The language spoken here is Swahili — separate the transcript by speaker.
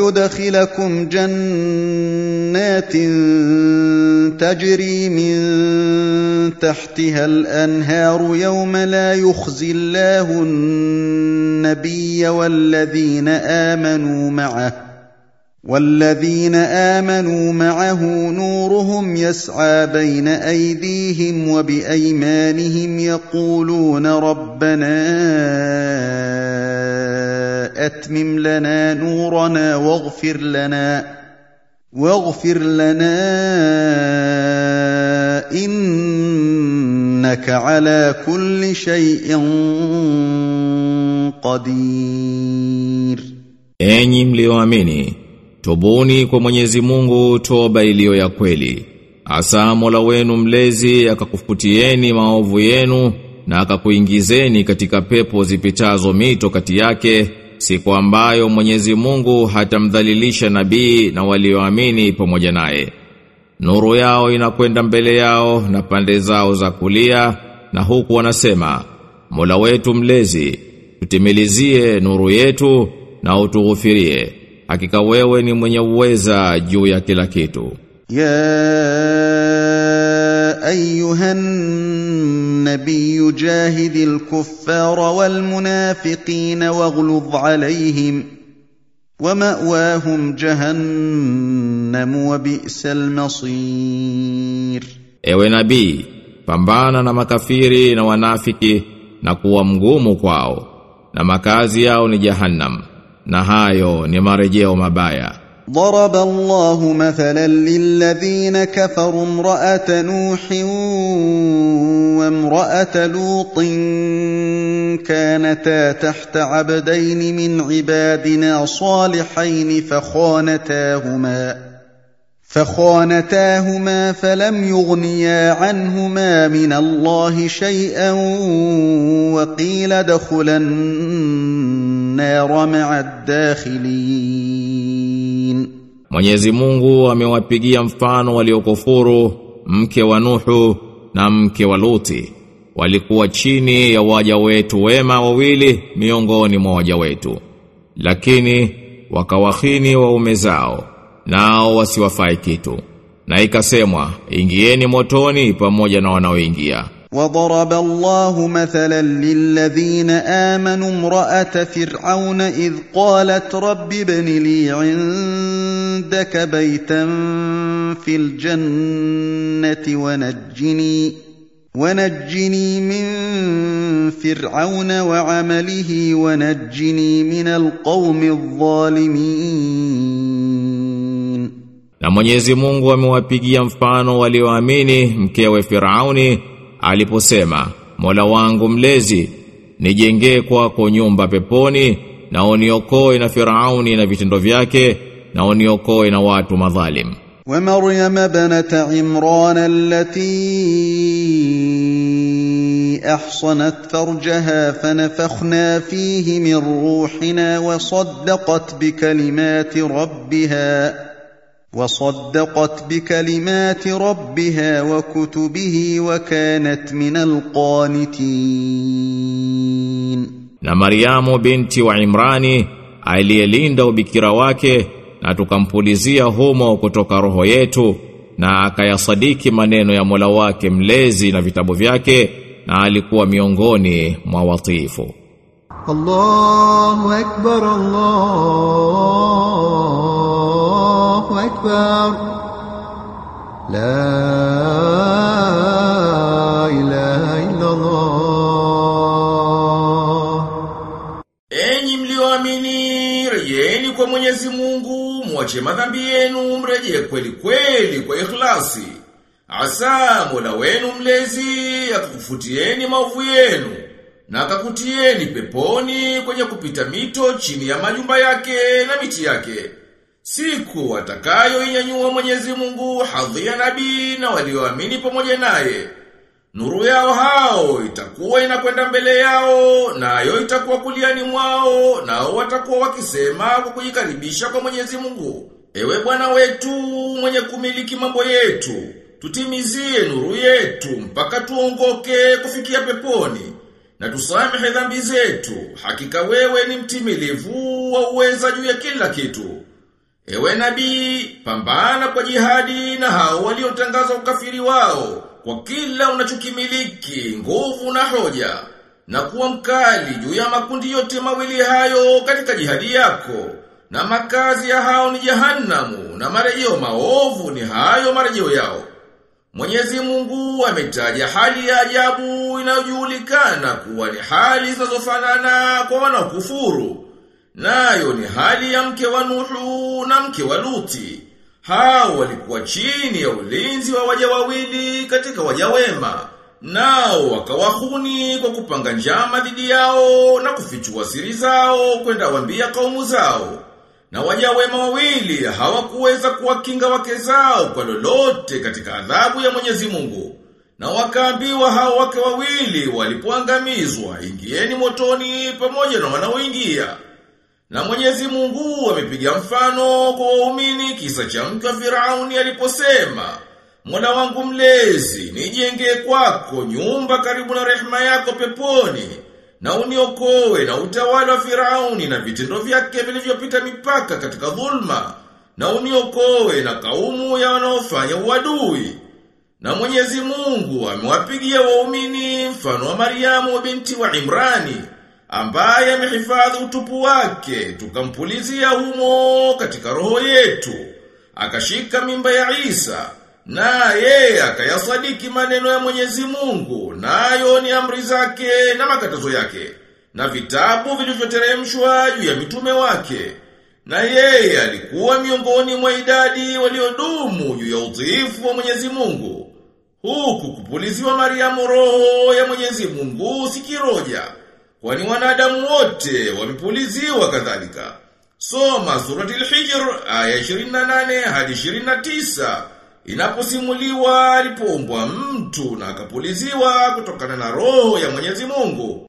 Speaker 1: ويدخلكم جنات تجري من تحتها الأنهار يوم لا يخزي الله النبي والذين آمنوا معه والذين آمنوا معه نورهم يسعى بين أيديهم وبأيمانهم يقولون ربنا اتمم لنا نورنا واغفر لنا واغفر لنا انك على كل شيء قدير
Speaker 2: Enyi mlioamini, tubuni kwa Mwenyezi Mungu toba iliyo ya kweli. Asa Mola wenu mlezi akakufutieni maovu yenu na akakuingizeni katika pepo zipitazo mito kati yake siku ambayo Mwenyezi Mungu hatamdhalilisha nabii na walioamini pamoja naye. Nuru yao inakwenda mbele yao na pande zao za kulia na huku wanasema Mola wetu mlezi tutimilizie nuru yetu na utughufirie hakika wewe ni mwenye uweza juu ya kila kitu
Speaker 1: ya ayuhan nabii جاهد الكفار والمنافقين واغلظ عليهم وماواهم جهنم وبئس المصير
Speaker 2: ewe nabii pambana na makafiri na wanafiki na kuwa mgumu kwao na makazi yao ni jahannam na hayo ni marejeo mabaya
Speaker 1: ضرب الله مثلا للذين كفروا امرأة نوح وامرأة لوط كانتا تحت عبدين من عبادنا صالحين فخانتاهما فخانتاهما فلم يغنيا عنهما من الله شيئا وقيل ادخلا النار مع الداخلين
Speaker 2: Mwenyezi Mungu amewapigia mfano waliokufuru mke wa Nuhu na mke wa Luti. Walikuwa chini ya waja wetu wema wawili miongoni mwa waja wetu. Lakini wakawahini waume zao nao wasiwafai kitu. Na ikasemwa ingieni motoni pamoja na wanaoingia
Speaker 1: وضرب الله مثلا للذين امنوا امراه فرعون اذ قالت رب ابن لي عندك بيتا في الجنه ونجني ونجني من فرعون وعمله ونجني من القوم الظالمين.
Speaker 2: Na Mwenyezi Mungu amewapigia mfano walioamini mkewe Firauni aliposema Mola wangu mlezi nijengee kwako nyumba peponi na uniokoe na Firauni na vitendo vyake na uniokoe na watu madhalim.
Speaker 1: ومريم ابنه عمران التي احصنت فرجها فنفخنا فيه من روحنا وصدقت بكلمات ربها وصدقت بكلمات ربها وكتبه وكانت من القانتين
Speaker 2: Na Mariamu binti wa Imrani aliyelinda ubikira wake na tukampulizia humo kutoka roho yetu na akayasadiki maneno ya Mola wake mlezi na vitabu vyake na alikuwa miongoni mwa watiifu.
Speaker 3: الله أكبر الله أكبر لا إله إلا الله
Speaker 4: Enyi mlioamini, rejeni kwa Mwenyezi Mungu, mwache madhambi yenu, mrejee kweli kweli kwa ikhlasi. Asa Mola wenu mlezi akakufutieni maovu yenu na akakutieni peponi kwenye kupita mito chini ya majumba yake na miti yake.
Speaker 2: Siku watakayo inyanyua Mwenyezi Mungu hadhi ya nabii na walioamini pamoja naye. Nuru yao hao itakuwa inakwenda mbele yao, nayo itakuwa kuliani mwao, nao watakuwa wakisema kwa kujikaribisha kwa Mwenyezi Mungu. Ewe Bwana wetu mwenye kumiliki mambo yetu, tutimizie nuru yetu mpaka tuongoke kufikia peponi na tusamehe dhambi zetu. Hakika wewe ni mtimilivu wa uweza juu ya kila kitu. Ewe nabii, pambana kwa jihadi na hao waliotangaza ukafiri wao kwa kila unachokimiliki, nguvu na hoja, na kuwa mkali juu ya makundi yote mawili hayo katika jihadi yako. Na makazi ya hao ni jehanamu na marejeo maovu ni hayo marejeo yao. Mwenyezi Mungu ametaja hali ya ajabu inayojulikana kuwa ni hali zinazofanana kwa wanaokufuru. Nayo ni hali ya mke wa Nuhu na mke wa Luti. Hao walikuwa chini ya ulinzi wa waja wawili katika waja wema. Nao wakawahuni kwa kupanga njama dhidi yao na kufichua siri zao kwenda wambia kaumu zao. Na waja wema wawili hawakuweza kuwakinga wake zao kwa lolote katika adhabu ya Mwenyezi Mungu. Na wakaambiwa hao wake wawili walipoangamizwa, ingieni motoni pamoja na wanaoingia. Na Mwenyezi Mungu amepiga mfano kwa waumini kisa cha mke wa Firauni aliposema, Mola wangu mlezi, nijenge kwako nyumba karibu na rehema yako peponi, na uniokoe na utawala wa Firauni na vitendo vyake vilivyopita mipaka katika dhulma, na uniokoe na kaumu ya wanaofanya uadui. Na Mwenyezi Mungu amewapigia waumini mfano wa Mariamu binti wa Imrani, ambaye amehifadhi utupu wake, tukampulizia humo katika roho yetu. Akashika mimba ya Isa, na yeye akayasadiki maneno ya Mwenyezi Mungu, nayo ni amri zake na makatazo yake, na vitabu vilivyoteremshwa juu ya mitume wake. Na yeye alikuwa miongoni mwa idadi waliodumu juu ya utiifu wa Mwenyezi Mungu. Huku kupuliziwa Mariamu roho ya Mwenyezi Mungu sikiroja. Kwani wanadamu wote wamepuliziwa kadhalika. Soma surati al-Hijr aya 28 hadi 29 inaposimuliwa alipombwa mtu na akapuliziwa kutokana na roho ya Mwenyezi Mungu.